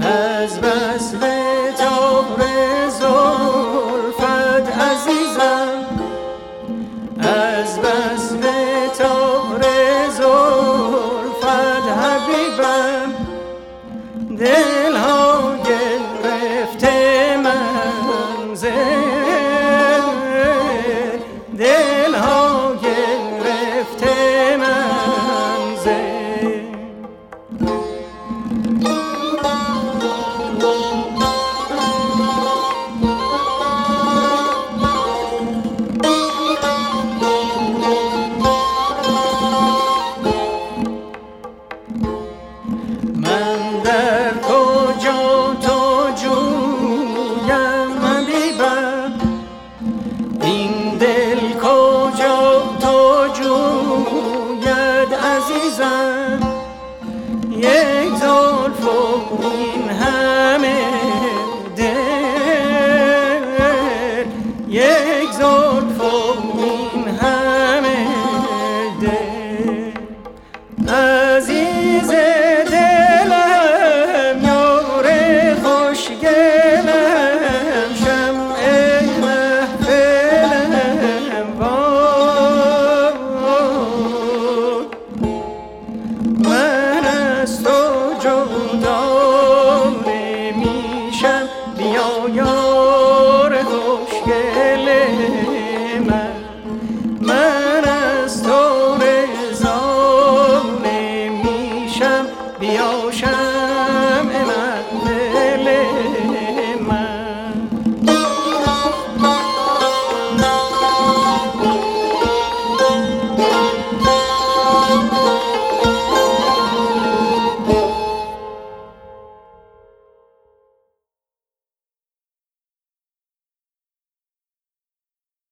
از وصل تار زلفت عزیزم از وصل تار زلفت حبیبم دل ها گرفته منزل دل ها در کجا تو جویم؟ حبیبم این دل کجا تو جوید عزیزم؟ یک زلف این همه دل. یک زلف این همه دل. عزیز جانانه میشم بیا یار خوشگل من. من از تو رزانه میشم بیا شم من من.